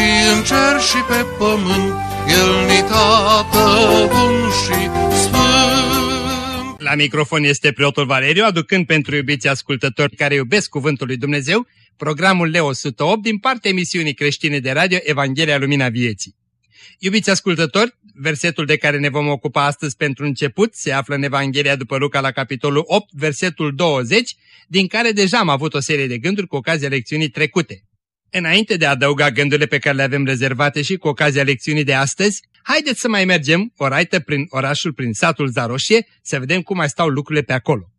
și în cer și pe pământ, El ni tată bun și sfânt. La microfon este preotul Valeriu, aducând pentru iubiții ascultători care iubesc Cuvântul lui Dumnezeu, programul Leo 108 din partea emisiunii creștine de radio Evanghelia Lumina Vieții. Iubiți ascultători, versetul de care ne vom ocupa astăzi pentru început se află în Evanghelia după Luca la capitolul 8, versetul 20, din care deja am avut o serie de gânduri cu ocazia lecțiunii trecute. Înainte de a adăuga gândurile pe care le avem rezervate și cu ocazia lecțiunii de astăzi, haideți să mai mergem o raită prin orașul, prin satul Zaroșie, să vedem cum mai stau lucrurile pe acolo.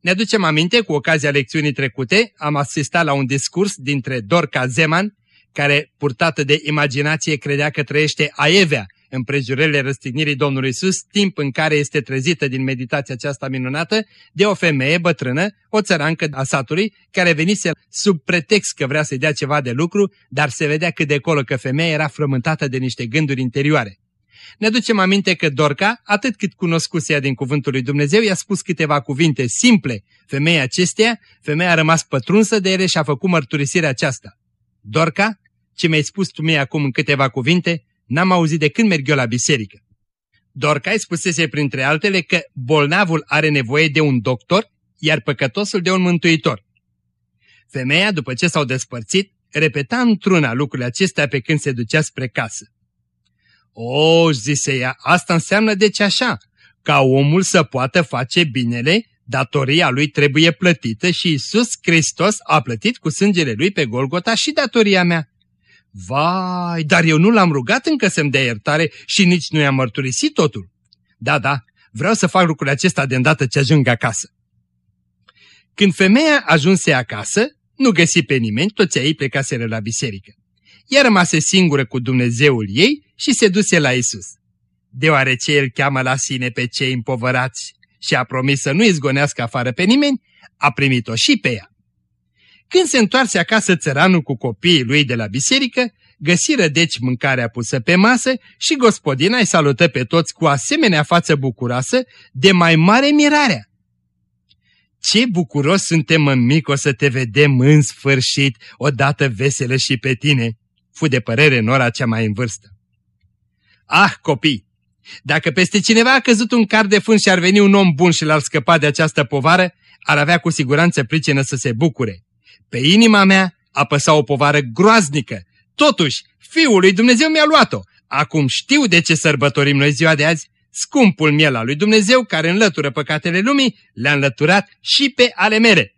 Ne aducem aminte, cu ocazia lecțiunii trecute, am asistat la un discurs dintre Dorca Zeman, care, purtată de imaginație, credea că trăiește aievea în prejurele răstignirii Domnului Isus, timp în care este trezită din meditația aceasta minunată de o femeie bătrână, o țărancă a satului, care venise sub pretext că vrea să-i dea ceva de lucru, dar se vedea cât de acolo că femeia era frământată de niște gânduri interioare. Ne ducem aminte că Dorca, atât cât cunoscuse ea din cuvântul lui Dumnezeu, i-a spus câteva cuvinte simple femeia acesteia, femeia a rămas pătrunsă de ele și a făcut mărturisirea aceasta. Dorca, ce mi-ai spus tu mie acum în câteva cuvinte, n-am auzit de când merg eu la biserică. Dorca îi spusese printre altele că bolnavul are nevoie de un doctor, iar păcătosul de un mântuitor. Femeia, după ce s-au despărțit, repeta într-una lucrurile acestea pe când se ducea spre casă. O, zise ea, asta înseamnă deci așa, ca omul să poată face binele, datoria lui trebuie plătită și Isus Hristos a plătit cu sângele lui pe Golgota și datoria mea. Vai, dar eu nu l-am rugat încă să-mi dea iertare și nici nu i-am mărturisit totul. Da, da, vreau să fac lucrul acesta de îndată ce ajung acasă. Când femeia ajunse acasă, nu găsi pe nimeni, toți ei plecaseră la biserică. Ea rămase singură cu Dumnezeul ei și se duse la Isus. Deoarece el cheamă la sine pe cei împovărați și a promis să nu izgonească afară pe nimeni, a primit-o și pe ea. Când se întoarse acasă țăranul cu copiii lui de la biserică, găsiră deci mâncarea pusă pe masă și gospodina îi salută pe toți cu asemenea față bucuroasă de mai mare mirarea. Ce bucuros suntem, mămico, să te vedem în sfârșit, odată veselă și pe tine, fu de părere Nora cea mai în vârstă. Ah, copii, dacă peste cineva a căzut un car de fân și ar veni un om bun și l-ar scăpa de această povară, ar avea cu siguranță pricină să se bucure. Pe inima mea apăsa o povară groaznică. Totuși, Fiul lui Dumnezeu mi-a luat-o. Acum știu de ce sărbătorim noi ziua de azi. Scumpul miel al lui Dumnezeu, care înlătură păcatele lumii, le-a înlăturat și pe ale mele.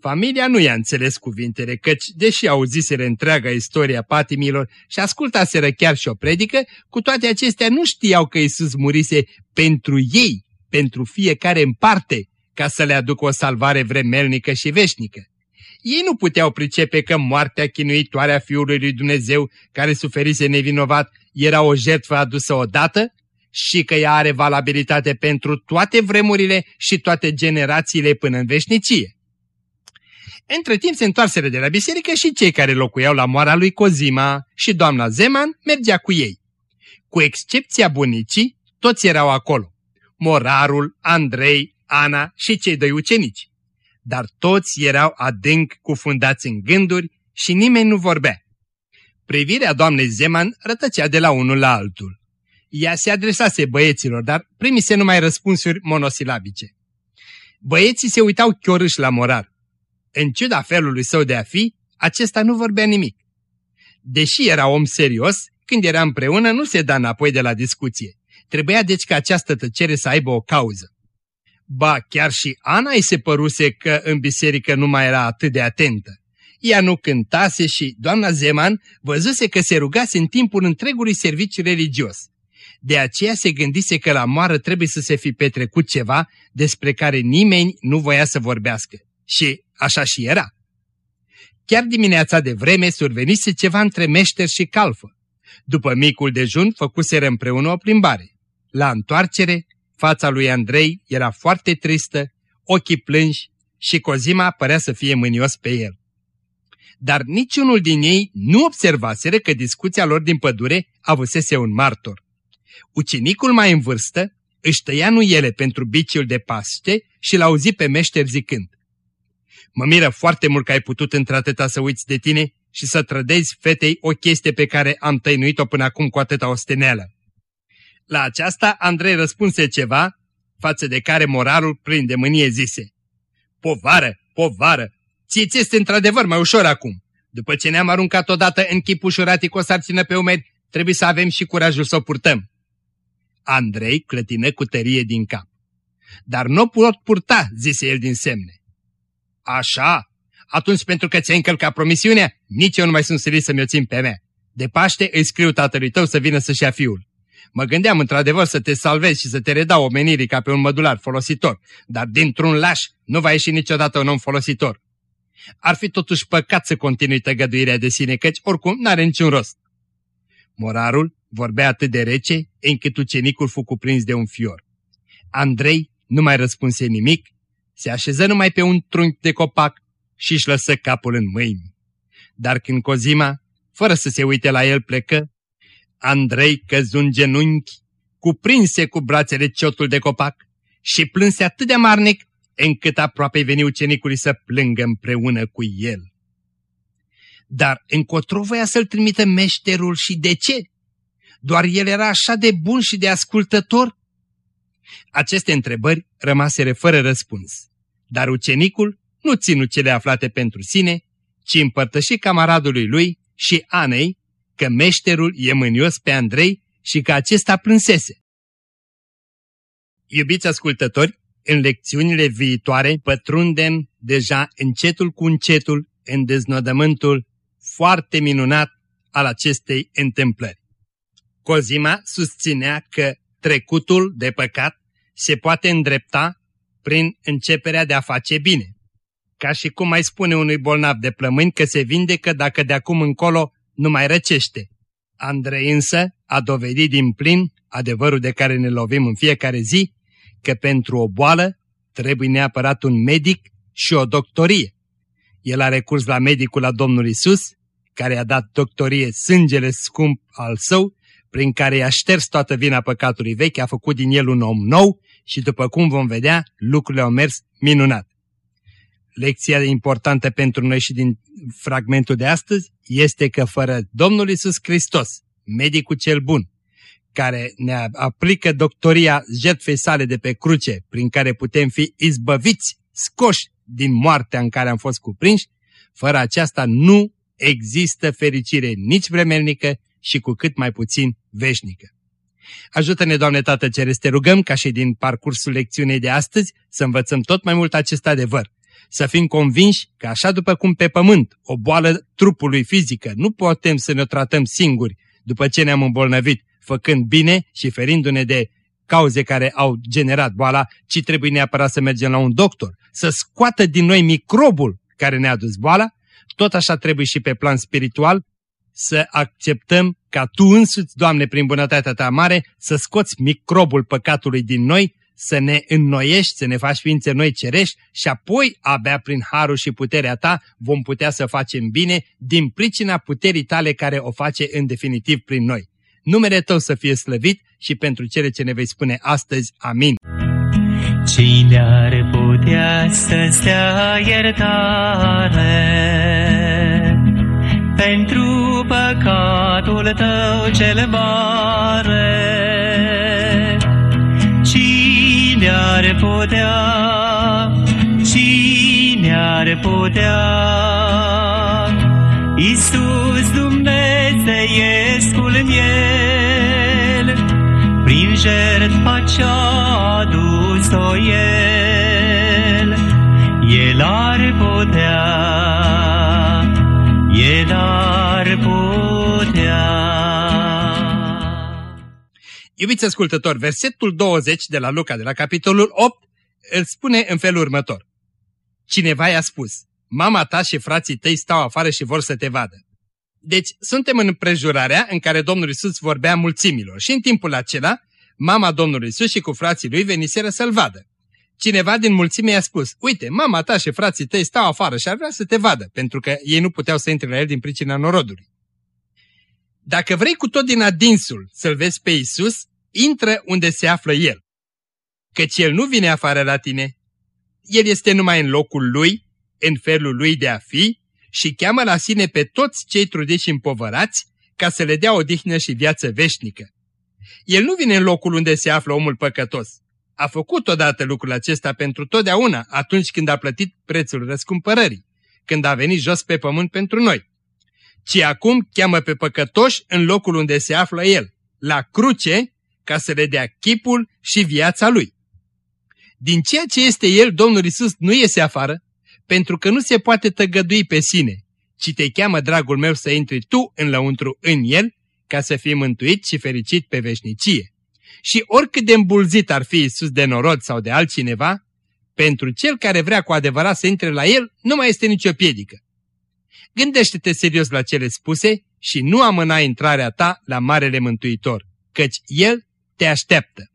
Familia nu i-a înțeles cuvintele, căci, deși auziseră întreaga istoria patimilor și ascultaseră chiar și o predică, cu toate acestea nu știau că Isus murise pentru ei, pentru fiecare în parte, ca să le aducă o salvare vremelnică și veșnică. Ei nu puteau pricepe că moartea chinuitoare a Fiului lui Dumnezeu, care suferise nevinovat, era o jertfă adusă odată și că ea are valabilitate pentru toate vremurile și toate generațiile până în veșnicie. Între timp se întoarseră de la biserică și cei care locuiau la moara lui Cozima și doamna Zeman mergea cu ei. Cu excepția bunicii, toți erau acolo. Morarul, Andrei, Ana și cei doi ucenici. Dar toți erau adânc cufundați în gânduri și nimeni nu vorbea. Privirea doamnei Zeman rătăcea de la unul la altul. Ea se adresase băieților, dar primise numai răspunsuri monosilabice. Băieții se uitau chiorâși la morar. În ciuda felului său de a fi, acesta nu vorbea nimic. Deși era om serios, când era împreună nu se da înapoi de la discuție. Trebuia deci ca această tăcere să aibă o cauză. Ba, chiar și Ana îi se păruse că în biserică nu mai era atât de atentă. Ea nu cântase și doamna Zeman văzuse că se rugase în timpul întregului serviciu religios. De aceea se gândise că la moară trebuie să se fi petrecut ceva despre care nimeni nu voia să vorbească. Și așa și era. chiar dimineața de vreme survenise ceva între meșter și calfă. După micul dejun, făcuseră împreună o plimbare. La întoarcere, fața lui Andrei era foarte tristă, ochii plânși și Cozima părea să fie mânios pe el. Dar niciunul din ei nu observaseră că discuția lor din pădure avusese un martor. Ucenicul mai în vârstă își tăia nuiele pentru biciul de paște și l-auzi pe meșter zicând Mă miră foarte mult că ai putut într-atâta să uiți de tine și să trădezi fetei o chestie pe care am tăinuit-o până acum cu atâta osteneală. La aceasta Andrei răspunse ceva, față de care moralul plin de mânie zise. Povară, povară, ție ți este într-adevăr mai ușor acum. După ce ne-am aruncat odată în chip ușuratic cu o sarcină pe umeri, trebuie să avem și curajul să o purtăm. Andrei clătină cu tărie din cap. Dar nu pot purta, zise el din semne. Așa, atunci pentru că ți-ai încălcat promisiunea, nici eu nu mai sunt silit să mi-o țin pe mea. De Paște îi scriu tatălui tău să vină să-și ia fiul. Mă gândeam într-adevăr să te salvezi și să te redau omenirii ca pe un mădular folositor, dar dintr-un laș nu va ieși niciodată un om folositor. Ar fi totuși păcat să continui tăgăduirea de sine, căci oricum n-are niciun rost. Morarul vorbea atât de rece, încât ucenicul fu cuprins de un fior. Andrei nu mai răspunse nimic, se așeză numai pe un trunchi de copac și își lăsă capul în mâini. Dar când Cozima, fără să se uite la el, plecă, Andrei căzu în genunchi, cuprinse cu brațele ciotul de copac și plânse atât de marnic încât aproape veni ucenicului să plângă împreună cu el. Dar încotro voia să-l trimită meșterul și de ce? Doar el era așa de bun și de ascultător? Aceste întrebări rămaseră fără răspuns, dar ucenicul nu ținu cele aflate pentru sine, ci împărtăși camaradului lui și Anei că meșterul e mânios pe Andrei și că acesta plânsese. Iubiți ascultători, în lecțiunile viitoare pătrundem deja încetul cu încetul în deznodământul foarte minunat al acestei întâmplări. Cozima susținea că trecutul de păcat se poate îndrepta prin începerea de a face bine. Ca și cum mai spune unui bolnav de plămâni că se vindecă dacă de acum încolo nu mai răcește. Andrei însă a dovedit din plin adevărul de care ne lovim în fiecare zi, că pentru o boală trebuie neapărat un medic și o doctorie. El a recurs la medicul la Domnul Isus, care a dat doctorie sângele scump al său, prin care i-a șters toată vina păcatului vechi, a făcut din el un om nou și după cum vom vedea, lucrurile au mers minunat. Lecția importantă pentru noi și din fragmentul de astăzi este că fără Domnul Isus Hristos, medicul cel bun, care ne aplică doctoria jertfei sale de pe cruce, prin care putem fi izbăviți, scoși din moartea în care am fost cuprinși, fără aceasta nu există fericire nici vremelnică și cu cât mai puțin veșnică. Ajută-ne, Doamne Tată Ceresc, te rugăm ca și din parcursul lecțiunii de astăzi să învățăm tot mai mult acest adevăr, să fim convinși că așa după cum pe pământ o boală trupului fizică nu putem să ne tratăm singuri după ce ne-am îmbolnăvit, făcând bine și ferindu-ne de cauze care au generat boala, ci trebuie neapărat să mergem la un doctor, să scoată din noi microbul care ne-a dus boala, tot așa trebuie și pe plan spiritual să acceptăm ca Tu însuți, Doamne, prin bunătatea Ta mare, să scoți microbul păcatului din noi, să ne înnoiești, să ne faci ființe noi cerești și apoi, abia prin harul și puterea Ta, vom putea să facem bine din pricina puterii Tale care o face în definitiv prin noi. Numele Tău să fie slăvit și pentru cele ce ne vei spune astăzi. Amin. Cine ar putea să-ți dea iertare pentru păcatul tău cel mare? Ar putea, cine ar putea, Iisus Dumnezeiescul miel, prin jertfa ce-a adus-o El, El ar putea, El ar putea. Iubiți ascultători, versetul 20 de la Luca, de la capitolul 8, îl spune în felul următor. Cineva i-a spus, mama ta și frații tăi stau afară și vor să te vadă. Deci, suntem în împrejurarea în care Domnul Isus vorbea mulțimilor și în timpul acela, mama Domnului Isus și cu frații lui veniseră să-l vadă. Cineva din mulțime i-a spus, uite, mama ta și frații tăi stau afară și ar vrea să te vadă, pentru că ei nu puteau să intre la el din pricina norodului. Dacă vrei cu tot din adinsul să-L vezi pe Isus, intră unde se află El. Căci El nu vine afară la tine. El este numai în locul Lui, în felul Lui de a fi și cheamă la sine pe toți cei trudiți și împovărați ca să le dea odihnă și viață veșnică. El nu vine în locul unde se află omul păcătos. A făcut odată lucrul acesta pentru totdeauna atunci când a plătit prețul răscumpărării, când a venit jos pe pământ pentru noi ci acum cheamă pe păcătoși în locul unde se află El, la cruce, ca să le dea chipul și viața Lui. Din ceea ce este El, Domnul Isus nu iese afară, pentru că nu se poate tăgădui pe sine, ci te cheamă, dragul meu, să intri tu în lăuntru în El, ca să fii mântuit și fericit pe veșnicie. Și oricât de îmbulzit ar fi Isus de norod sau de altcineva, pentru cel care vrea cu adevărat să intre la El, nu mai este nicio piedică. Gândește-te serios la cele spuse și nu amâna intrarea ta la Marele Mântuitor, căci El te așteaptă.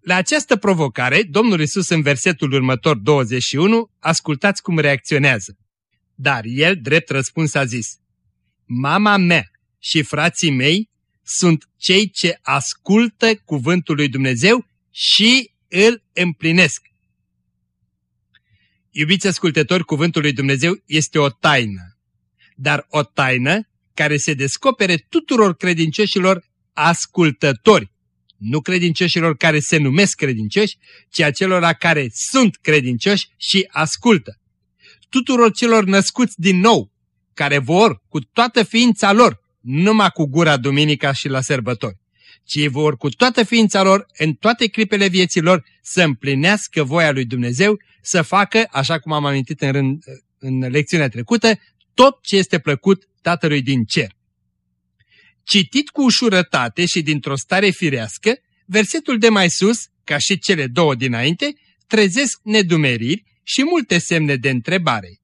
La această provocare, Domnul Isus în versetul următor 21, ascultați cum reacționează. Dar el, drept răspuns, a zis, Mama mea și frații mei sunt cei ce ascultă cuvântul lui Dumnezeu și îl împlinesc. Iubiți ascultători, cuvântul lui Dumnezeu este o taină, dar o taină care se descopere tuturor credincioșilor ascultători, nu credincioșilor care se numesc credincioși, ci acelora care sunt credincioși și ascultă. Tuturor celor născuți din nou, care vor cu toată ființa lor, numai cu gura duminica și la sărbători, ci vor cu toată ființa lor, în toate clipele vieții lor, să împlinească voia lui Dumnezeu, să facă, așa cum am amintit în, rând, în lecțiunea trecută, tot ce este plăcut Tatălui din cer. Citit cu ușurătate și dintr-o stare firească, versetul de mai sus, ca și cele două dinainte, trezesc nedumeriri și multe semne de întrebare.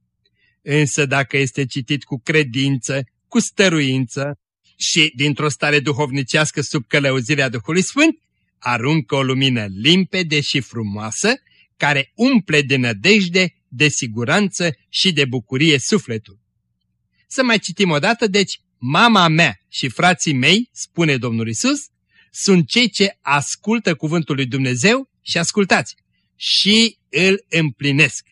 Însă dacă este citit cu credință, cu stăruință, și, dintr-o stare duhovnicească sub călăuzirea Duhului Sfânt, aruncă o lumină limpede și frumoasă, care umple de nădejde, de siguranță și de bucurie sufletul. Să mai citim o dată, deci, mama mea și frații mei, spune Domnul Isus, sunt cei ce ascultă cuvântul lui Dumnezeu și ascultați, și îl împlinesc.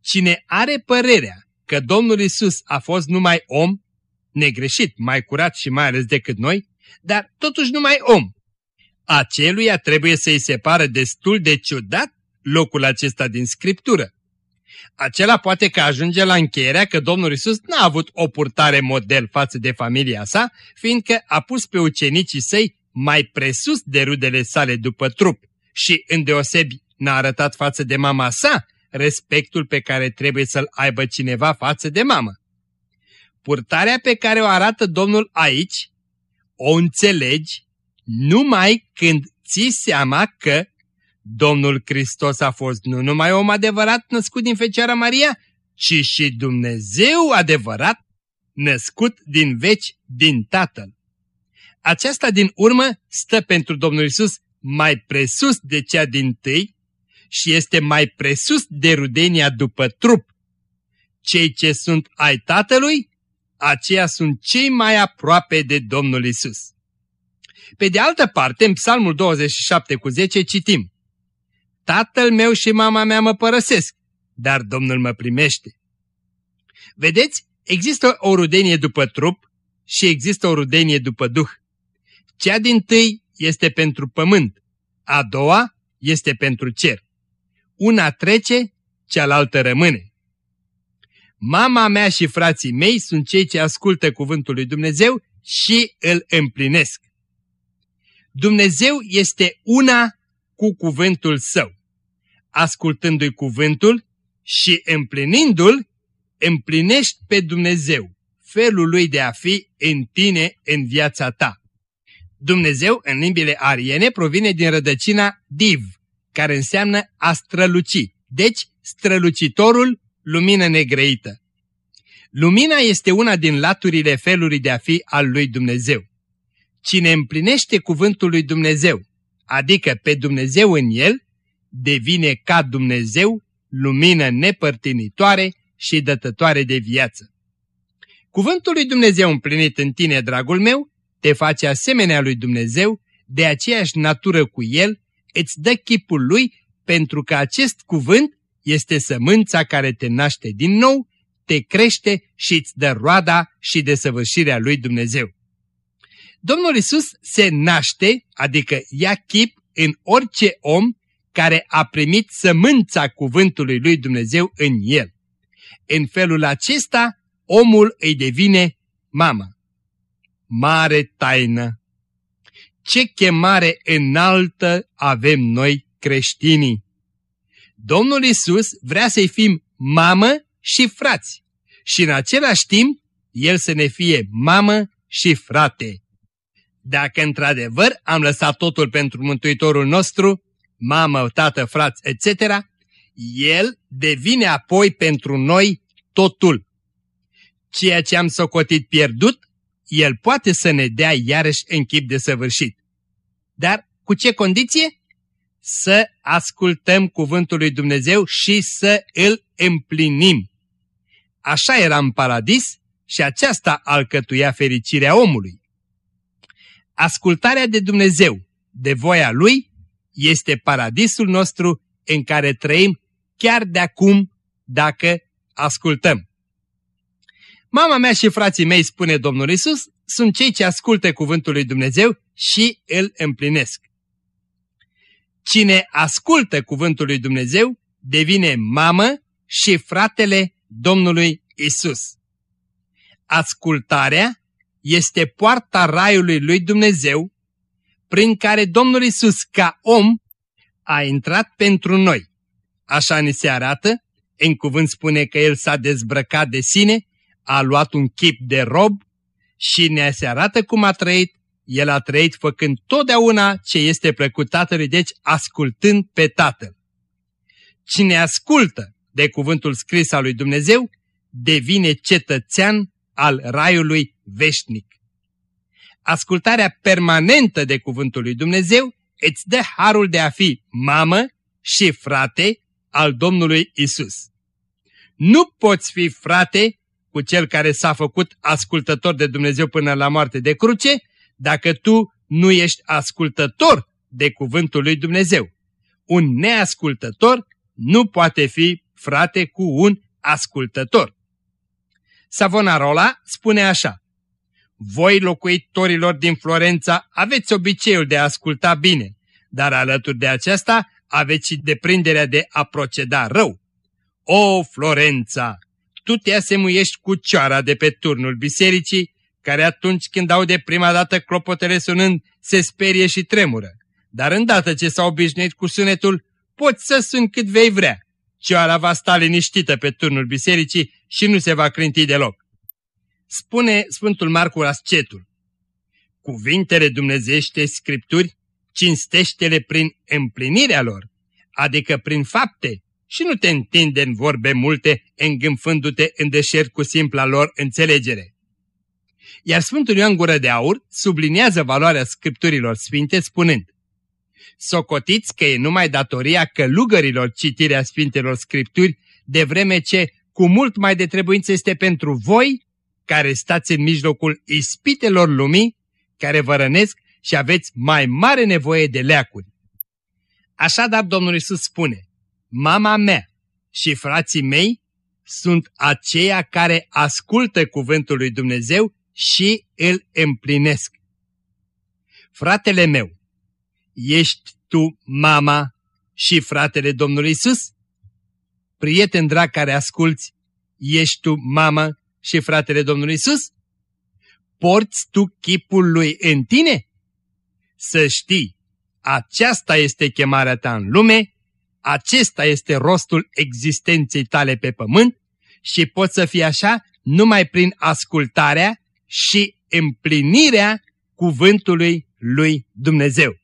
Cine are părerea că Domnul Isus a fost numai om, negreșit, mai curat și mai ales decât noi, dar totuși numai om. Aceluia trebuie să-i separă destul de ciudat locul acesta din Scriptură. Acela poate că ajunge la încheierea că Domnul Isus n-a avut o purtare model față de familia sa, fiindcă a pus pe ucenicii săi mai presus de rudele sale după trup și îndeosebi n-a arătat față de mama sa respectul pe care trebuie să-l aibă cineva față de mamă. Purtarea pe care o arată Domnul aici, o înțelegi numai când ții seama că Domnul Hristos a fost nu numai om adevărat născut din Fecioara Maria, ci și Dumnezeu adevărat născut din veci din Tatăl. Aceasta din urmă stă pentru Domnul Isus mai presus de cea din tâi și este mai presus de rudenia după trup. Cei ce sunt ai Tatălui aceia sunt cei mai aproape de Domnul Isus. Pe de altă parte, în Psalmul 27 cu 10 citim Tatăl meu și mama mea mă părăsesc, dar Domnul mă primește. Vedeți, există o rudenie după trup și există o rudenie după duh. Cea din tâi este pentru pământ, a doua este pentru cer. Una trece, cealaltă rămâne. Mama mea și frații mei sunt cei ce ascultă cuvântul lui Dumnezeu și îl împlinesc. Dumnezeu este una cu cuvântul său. Ascultându-i cuvântul și împlinindu-l, împlinești pe Dumnezeu, felul lui de a fi în tine, în viața ta. Dumnezeu, în limbile ariene, provine din rădăcina div, care înseamnă a străluci, deci strălucitorul, lumină negreită. Lumina este una din laturile felului de a fi al lui Dumnezeu. Cine împlinește cuvântul lui Dumnezeu, adică pe Dumnezeu în el, devine ca Dumnezeu, lumină nepărtinitoare și dătătoare de viață. Cuvântul lui Dumnezeu împlinit în tine, dragul meu, te face asemenea lui Dumnezeu, de aceeași natură cu el, îți dă chipul lui, pentru că acest cuvânt este sămânța care te naște din nou, te crește și îți dă roada și desăvârșirea lui Dumnezeu. Domnul Isus se naște, adică ia chip în orice om care a primit sămânța cuvântului lui Dumnezeu în el. În felul acesta, omul îi devine mamă. Mare taină! Ce chemare înaltă avem noi creștinii! Domnul Isus vrea să-i fim mamă și frați și în același timp El să ne fie mamă și frate. Dacă într-adevăr am lăsat totul pentru Mântuitorul nostru, mamă, tată, frați, etc., El devine apoi pentru noi totul. Ceea ce am socotit pierdut, El poate să ne dea iarăși în chip de săvârșit. Dar cu ce condiție? Să ascultăm cuvântul lui Dumnezeu și să îl împlinim. Așa era în paradis și aceasta alcătuia fericirea omului. Ascultarea de Dumnezeu, de voia Lui, este paradisul nostru în care trăim chiar de acum dacă ascultăm. Mama mea și frații mei, spune Domnul Isus, sunt cei ce ascultă cuvântul lui Dumnezeu și îl împlinesc. Cine ascultă cuvântul lui Dumnezeu devine mamă și fratele Domnului Isus. Ascultarea este poarta raiului lui Dumnezeu prin care Domnul Isus ca om a intrat pentru noi. Așa ni se arată, în cuvânt spune că El s-a dezbrăcat de sine, a luat un chip de rob și ne se arată cum a trăit. El a trăit făcând totdeauna ce este plăcut Tatălui, deci ascultând pe Tatăl. Cine ascultă de cuvântul scris al lui Dumnezeu, devine cetățean al raiului veșnic. Ascultarea permanentă de cuvântul lui Dumnezeu îți dă harul de a fi mamă și frate al Domnului Isus. Nu poți fi frate cu cel care s-a făcut ascultător de Dumnezeu până la moarte de cruce, dacă tu nu ești ascultător de cuvântul lui Dumnezeu. Un neascultător nu poate fi frate cu un ascultător. Savonarola spune așa, Voi, locuitorilor din Florența, aveți obiceiul de a asculta bine, dar alături de aceasta aveți și deprinderea de a proceda rău. O, Florența, tu te asemuiești cu cioara de pe turnul bisericii, care atunci când aude prima dată clopotele sunând, se sperie și tremură. Dar îndată ce s-a obișnuit cu sunetul, poți să suni cât vei vrea. Cioara va sta liniștită pe turnul bisericii și nu se va clinti deloc. Spune Sfântul Marcu Ascetul, Cuvintele dumnezește scripturi, cinstește-le prin împlinirea lor, adică prin fapte, și nu te întinde în vorbe multe, îngâmfându-te în deșert cu simpla lor înțelegere. Iar Sfântul Ioan Gură de Aur subliniază valoarea scripturilor sfinte spunând Socotiți că e numai datoria călugărilor citirea Sfintelor Scripturi, de vreme ce cu mult mai de trebuință este pentru voi, care stați în mijlocul ispitelor lumii, care vă rănesc și aveți mai mare nevoie de leacuri. Așadar Domnul Iisus spune, mama mea și frații mei sunt aceia care ascultă cuvântul lui Dumnezeu și îl împlinesc. Fratele meu, ești tu mama și fratele Domnului Isus? Prieten drag care asculți, ești tu mama și fratele Domnului Isus? Porți tu chipul lui în tine? Să știi, aceasta este chemarea ta în lume, acesta este rostul existenței tale pe pământ și poți să fii așa numai prin ascultarea și împlinirea cuvântului lui Dumnezeu.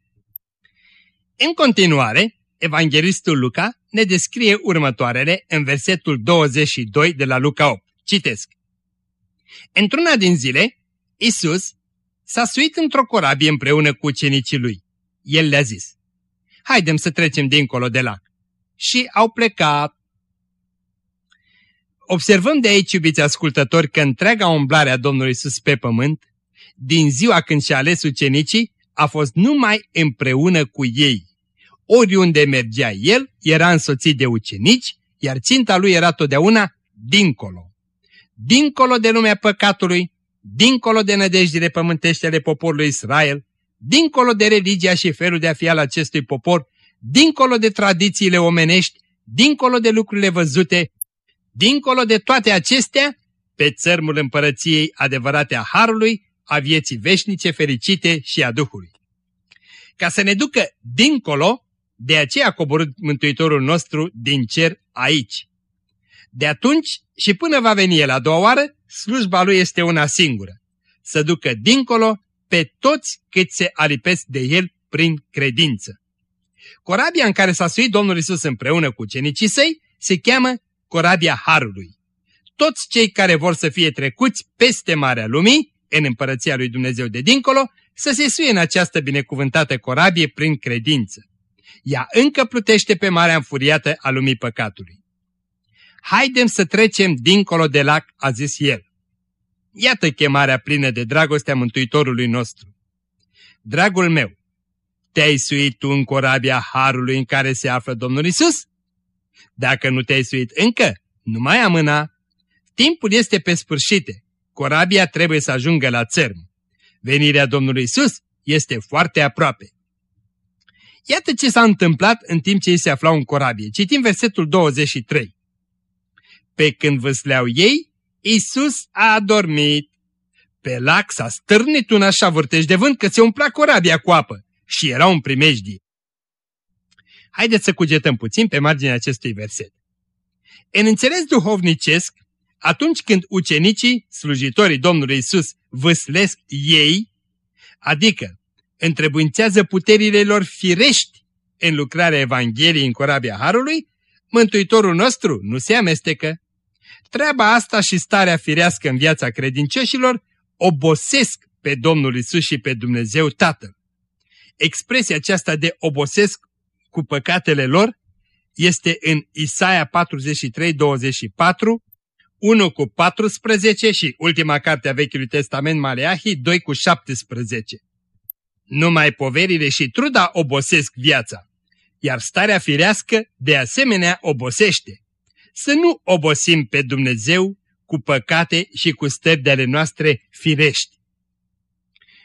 În continuare, evanghelistul Luca ne descrie următoarele în versetul 22 de la Luca 8. Citesc. Într-una din zile, Isus s-a suit într-o corabie împreună cu ucenicii lui. El le-a zis, haidem să trecem dincolo de lac. Și au plecat. Observăm de aici, iubiți ascultători, că întreaga umblare a Domnului Isus pe pământ, din ziua când și-a ales ucenicii, a fost numai împreună cu ei. Oriunde mergea el, era însoțit de ucenici, iar ținta lui era totdeauna dincolo. Dincolo de lumea păcatului, dincolo de nădejdile pământești ale poporului Israel, dincolo de religia și felul de a fi al acestui popor, dincolo de tradițiile omenești, dincolo de lucrurile văzute, dincolo de toate acestea, pe țărmul împărăției adevărate a Harului, a vieții veșnice, fericite și a Duhului. Ca să ne ducă dincolo, de aceea a coborât Mântuitorul nostru din cer aici. De atunci și până va veni el a doua oară, slujba lui este una singură, să ducă dincolo pe toți cât se alipesc de el prin credință. Corabia în care s-a suit Domnul Isus împreună cu cenicii săi se cheamă Corabia Harului. Toți cei care vor să fie trecuți peste Marea Lumii, în împărăția lui Dumnezeu de dincolo, să se suie în această binecuvântată corabie prin credință. Ea încă plutește pe marea înfuriată a lumii păcatului. Haidem să trecem dincolo de lac, a zis el. Iată chemarea plină de dragoste a Mântuitorului nostru. Dragul meu, te-ai suit tu în corabia Harului în care se află Domnul Isus? Dacă nu te-ai suit încă, nu mai amâna. Timpul este pe sfârșite. Corabia trebuie să ajungă la țărm. Venirea Domnului Isus este foarte aproape. Iată ce s-a întâmplat în timp ce ei se aflau în corabie. Citim versetul 23. Pe când vâsleau ei, Isus a adormit. Pe lac s-a stârnit un așa vârtej de vânt că se umpla corabia cu apă și era un primejdie. Haideți să cugetăm puțin pe marginea acestui verset. În înțeles duhovnicesc, atunci când ucenicii, slujitorii Domnului Isus, vâslesc ei, adică întrebuințează puterile lor firești în lucrarea Evangheliei în corabia Harului, Mântuitorul nostru nu se amestecă. Treaba asta și starea firească în viața credincioșilor obosesc pe Domnul Isus și pe Dumnezeu Tatăl. Expresia aceasta de obosesc cu păcatele lor este în Isaia 43, 24, 1 cu 14 și ultima carte a Vechiului Testament Maleahi 2 cu 17. Numai poverile și truda obosesc viața, iar starea firească de asemenea obosește. Să nu obosim pe Dumnezeu cu păcate și cu stări de ale noastre firești.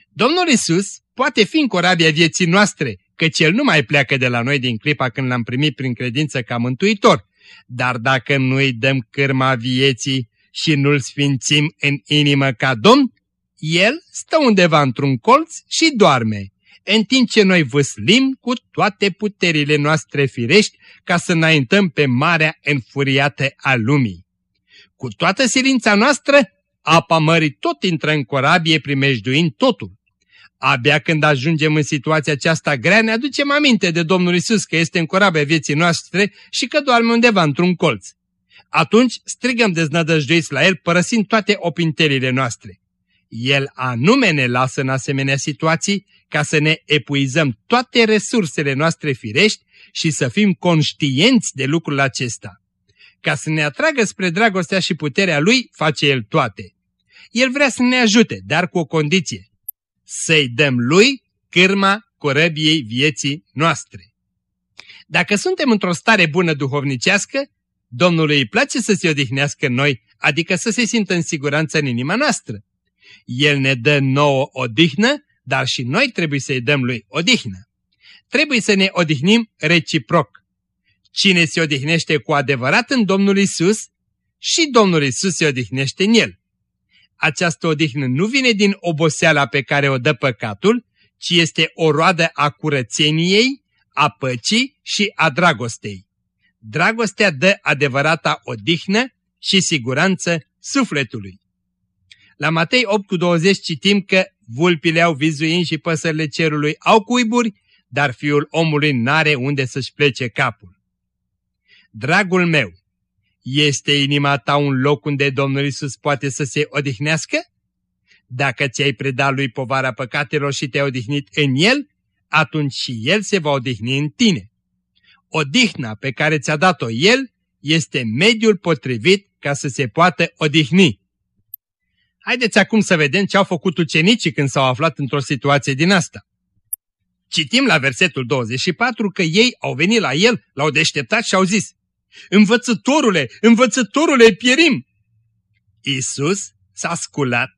Domnul Isus poate fi în corabia vieții noastre, căci El nu mai pleacă de la noi din clipa când l-am primit prin credință ca mântuitor. Dar dacă nu îi dăm cârma vieții și nu-L sfințim în inimă ca Domn, El stă undeva într-un colț și doarme, în timp ce noi văslim cu toate puterile noastre firești ca să înaintăm pe marea înfuriată a lumii. Cu toată silința noastră, apa mării tot intră în corabie primejduind totul. Abia când ajungem în situația aceasta grea ne aducem aminte de Domnul Isus că este în corabia vieții noastre și că doarme undeva într-un colț. Atunci strigăm deznădăjduiți la El părăsind toate opintelile noastre. El anume ne lasă în asemenea situații ca să ne epuizăm toate resursele noastre firești și să fim conștienți de lucrul acesta. Ca să ne atragă spre dragostea și puterea Lui, face El toate. El vrea să ne ajute, dar cu o condiție. Să-i dăm Lui cârma corăbiei vieții noastre. Dacă suntem într-o stare bună duhovnicească, Domnului îi place să se odihnească în noi, adică să se simtă în siguranță în inima noastră. El ne dă nouă odihnă, dar și noi trebuie să-i dăm lui odihnă. Trebuie să ne odihnim reciproc. Cine se odihnește cu adevărat în Domnul Isus, și Domnul Isus se odihnește în el. Această odihnă nu vine din oboseala pe care o dă păcatul, ci este o roadă a curățeniei, a păcii și a dragostei. Dragostea dă adevărata odihnă și siguranță sufletului. La Matei 8 cu 20 citim că vulpile au vizuini și păsările cerului au cuiburi, dar fiul omului n-are unde să-și plece capul. Dragul meu, este inima ta un loc unde Domnul Isus poate să se odihnească? Dacă ți-ai predat lui povara păcatelor și te-ai odihnit în el, atunci și el se va odihni în tine. Odihna pe care ți-a dat-o el este mediul potrivit ca să se poată odihni. Haideți acum să vedem ce au făcut ucenicii când s-au aflat într-o situație din asta. Citim la versetul 24 că ei au venit la el, l-au deșteptat și au zis, Învățătorule, învățătorule, pierim! Iisus s-a sculat,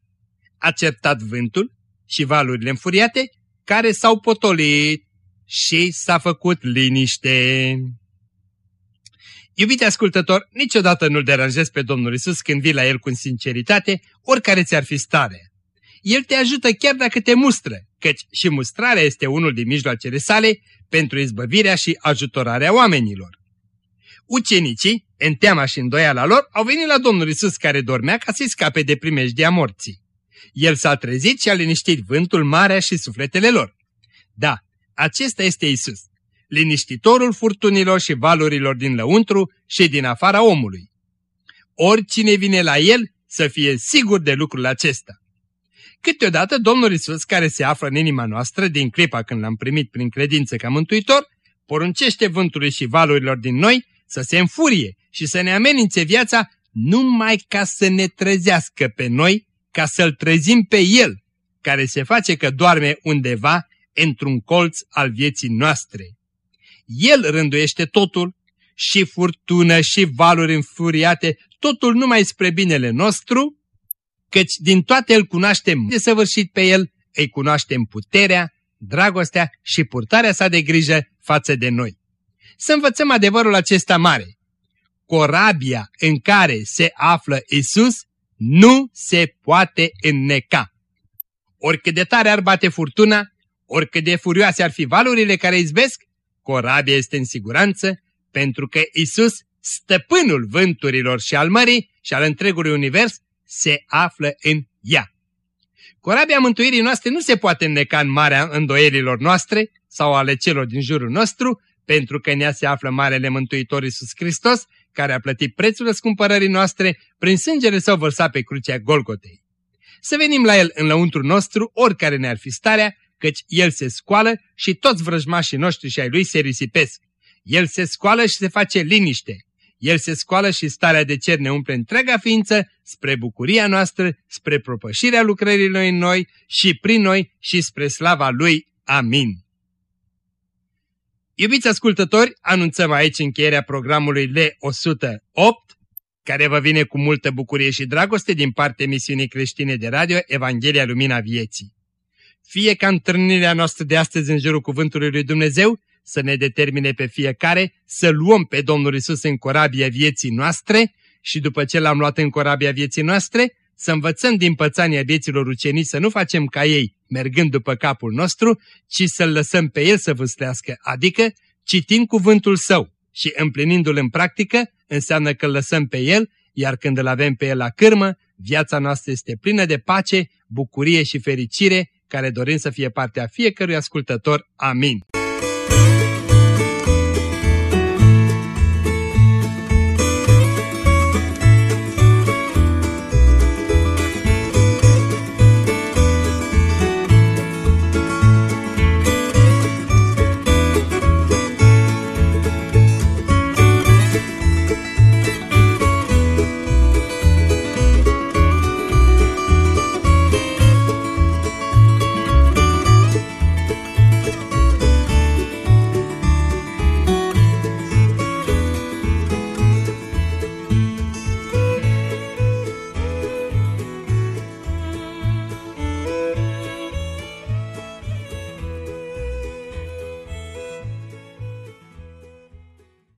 a certat vântul și valurile înfuriate care s-au potolit și s-a făcut liniște. Iubite ascultător, niciodată nu-L deranjezi pe Domnul Isus când vii la El cu sinceritate, oricare ți-ar fi stare. El te ajută chiar dacă te mustră, căci și mustrarea este unul din mijloacele sale pentru izbăvirea și ajutorarea oamenilor. Ucenicii, în teama și îndoiala lor, au venit la Domnul Isus care dormea ca să-i scape de primejdia morții. El s-a trezit și a liniștit vântul, marea și sufletele lor. Da, acesta este Isus, liniștitorul furtunilor și valurilor din lăuntru și din afara omului. Oricine vine la el să fie sigur de lucrul acesta. Câteodată Domnul Isus, care se află în inima noastră din clipa când l-am primit prin credință ca mântuitor, poruncește vântului și valurilor din noi să se înfurie și să ne amenințe viața numai ca să ne trezească pe noi, ca să-L trezim pe El, care se face că doarme undeva într-un colț al vieții noastre. El rânduiește totul, și furtună și valuri înfuriate, totul numai spre binele nostru, căci din toate îl cunoaștem de săvârșit pe el, îi cunoaștem puterea, dragostea și purtarea sa de grijă față de noi. Să învățăm adevărul acesta mare. Corabia în care se află Isus nu se poate înneca. Oricât de tare ar bate furtuna, oricât de furioase ar fi valurile care izbesc, corabia este în siguranță pentru că Isus, stăpânul vânturilor și al mării și al întregului univers, se află în ea. Corabia mântuirii noastre nu se poate înneca în marea îndoierilor noastre sau ale celor din jurul nostru, pentru că în ea se află Marele Mântuitor Iisus Hristos, care a plătit prețul răscumpărării noastre prin sângele său vărsat pe crucea Golgotei. Să venim la El în lăuntru nostru, oricare ne-ar fi starea, căci El se scoală și toți vrăjmașii noștri și ai Lui se risipesc. El se scoală și se face liniște. El se scoală și starea de cer ne umple întreaga ființă spre bucuria noastră, spre propășirea lucrărilor în noi și prin noi și spre slava Lui. Amin. Iubiți ascultători, anunțăm aici încheierea programului L108, care vă vine cu multă bucurie și dragoste din partea emisiunii creștine de radio Evanghelia Lumina Vieții. Fie ca întâlnirea noastră de astăzi în jurul Cuvântului Lui Dumnezeu să ne determine pe fiecare să luăm pe Domnul Isus în corabia vieții noastre și după ce l-am luat în corabia vieții noastre, să învățăm din pățania vieților ucenici să nu facem ca ei, mergând după capul nostru, ci să-L lăsăm pe El să vâslească, adică citind cuvântul Său și împlinindu-L în practică, înseamnă că îl lăsăm pe El, iar când îl avem pe El la cârmă, viața noastră este plină de pace, bucurie și fericire, care dorim să fie partea fiecărui ascultător. Amin.